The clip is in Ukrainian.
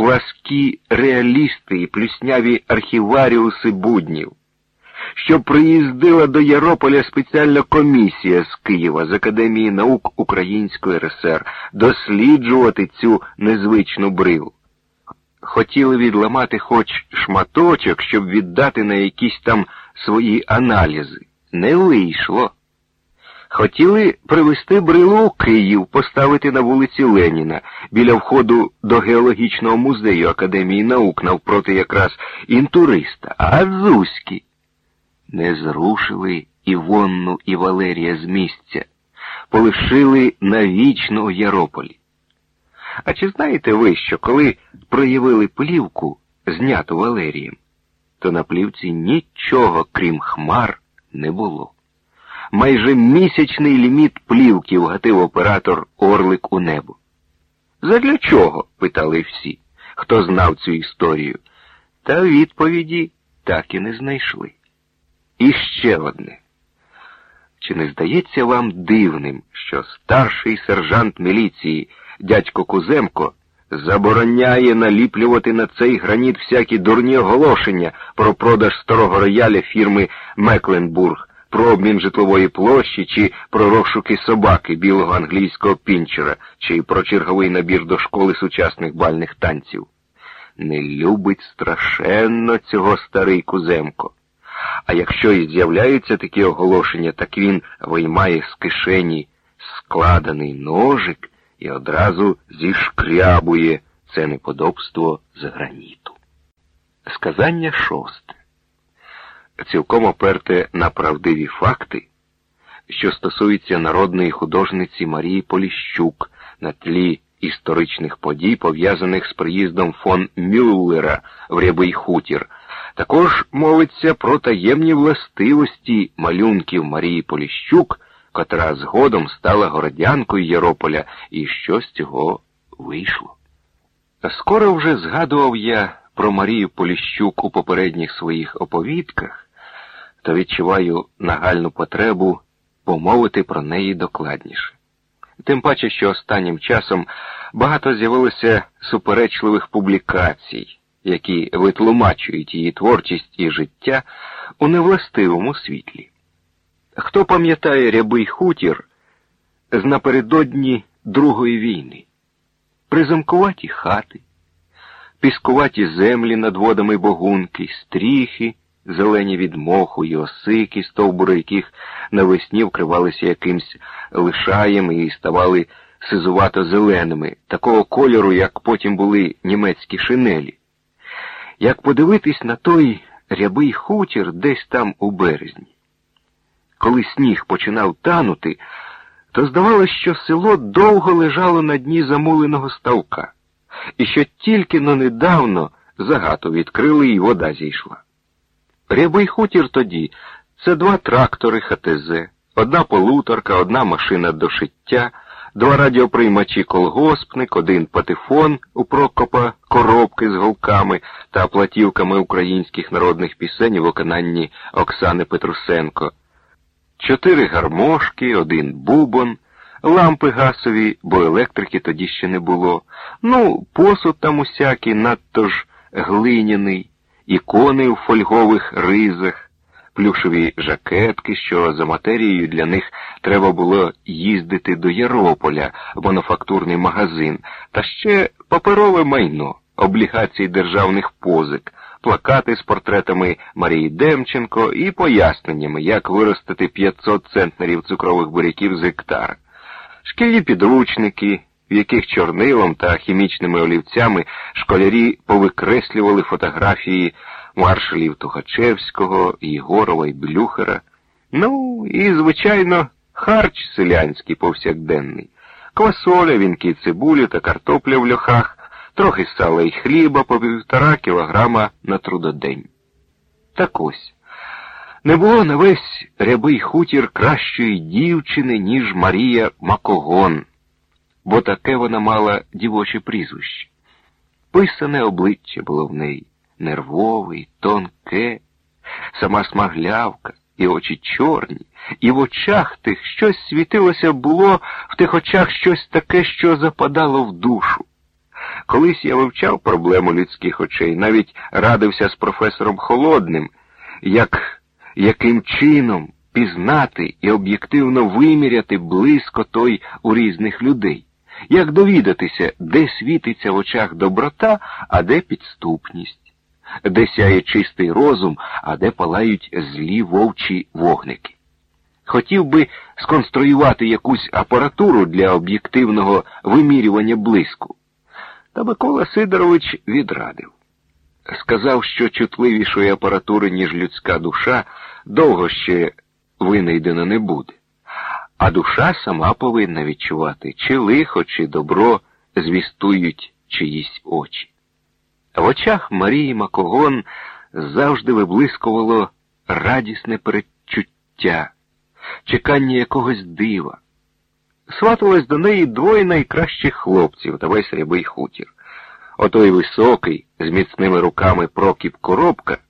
пласкі реалісти і плюсняві архіваріуси буднів, що приїздила до Ярополя спеціальна комісія з Києва з Академії наук Української РСР досліджувати цю незвичну брилу. Хотіли відламати хоч шматочок, щоб віддати на якісь там свої аналізи. Не вийшло. Хотіли привезти брилу у Київ, поставити на вулиці Леніна, біля входу до геологічного музею Академії наук, навпроти якраз інтуриста, а Зузькі. Не зрушили Івонну і Валерія з місця, полишили навічно у Ярополі. А чи знаєте ви, що коли проявили плівку, зняту Валерієм, то на плівці нічого, крім хмар, не було. Майже місячний ліміт плівки вгатив оператор Орлик у небо. Задля чого? питали всі, хто знав цю історію. Та відповіді так і не знайшли. І ще одне. Чи не здається вам дивним, що старший сержант міліції дядько Куземко забороняє наліплювати на цей граніт всякі дурні оголошення про продаж старого рояля фірми Мекленбург, про обмін житлової площі чи про розшуки собаки білого англійського пінчера, чи про черговий набір до школи сучасних бальних танців? Не любить страшенно цього старий Куземко. А якщо і з'являються такі оголошення, так він виймає з кишені складений ножик і одразу зішкрябує це неподобство з граніту. Сказання шосте. Цілком оперте на правдиві факти, що стосуються народної художниці Марії Поліщук на тлі історичних подій, пов'язаних з приїздом фон Мюллера в Рябий хутір. Також мовиться про таємні властивості малюнків Марії Поліщук, котра згодом стала городянкою Єрополя, і що з цього вийшло. Скоро вже згадував я про Марію Поліщук у попередніх своїх оповідках, то відчуваю нагальну потребу помовити про неї докладніше. Тим паче, що останнім часом багато з'явилося суперечливих публікацій які витлумачують її творчість і життя у невластивому світлі. Хто пам'ятає рябий хутір з напередодні Другої війни, призамкуваті хати, піскуваті землі над водами богунки, стріхи, зелені від моху й осики, стовбури яких навесні вкривалися якимсь лишаєм і ставали сизувато зеленими, такого кольору, як потім були німецькі шинелі. Як подивитись на той рябий хутір десь там у березні. Коли сніг починав танути, то здавалося, що село довго лежало на дні замуленого ставка, і що тільки но недавно загату відкрили і вода зійшла. Рябий хутір тоді. Це два трактори ХТЗ, одна полуторка, одна машина до шиття два радіоприймачі колгоспник, один патефон у Прокопа, коробки з голками та платівками українських народних пісень у виконанні Оксани Петрусенко, чотири гармошки, один бубон, лампи гасові, бо електрики тоді ще не було. Ну, посуд там усякий, надто ж глиняний, ікони у фольгових ризах плюшові жакетки, що за матерією для них треба було їздити до Єрополя в мануфактурний магазин, та ще паперове майно, облігації державних позик, плакати з портретами Марії Демченко і поясненнями, як виростити 500 центнерів цукрових буряків з гектара, шкільні підручники. В яких чорнилом та хімічними олівцями школярі повикреслювали фотографії маршалів Тухачевського, Єгорова і Блюхера. Ну, і, звичайно, харч селянський повсякденний, квасоля, вінки цибулі та картопля в льохах, трохи сала і хліба по півтора кілограма на трудодень. Так ось. Не було на весь рябий хутір кращої дівчини, ніж Марія Макогон, бо таке вона мала дівоче прізвище. Писане обличчя було в неї нервовий, тонке, сама смаглявка, і очі чорні, і в очах тих щось світилося було, в тих очах щось таке, що западало в душу. Колись я вивчав проблему людських очей, навіть радився з професором Холодним, як, яким чином пізнати і об'єктивно виміряти близько той у різних людей, як довідатися, де світиться в очах доброта, а де підступність, де сяє чистий розум, а де палають злі вовчі вогники. Хотів би сконструювати якусь апаратуру для об'єктивного вимірювання блиску. Та Микола Сидорович відрадив. Сказав, що чутливішої апаратури, ніж людська душа, довго ще винайдено не буде. А душа сама повинна відчувати, чи лихо, чи добро звістують чиїсь очі. В очах Марії Макогон завжди виблискувало радісне передчуття, чекання якогось дива. Сваталось до неї двоє найкращих хлопців та весь рябий хутір. Отой високий, з міцними руками Прокіп Коробка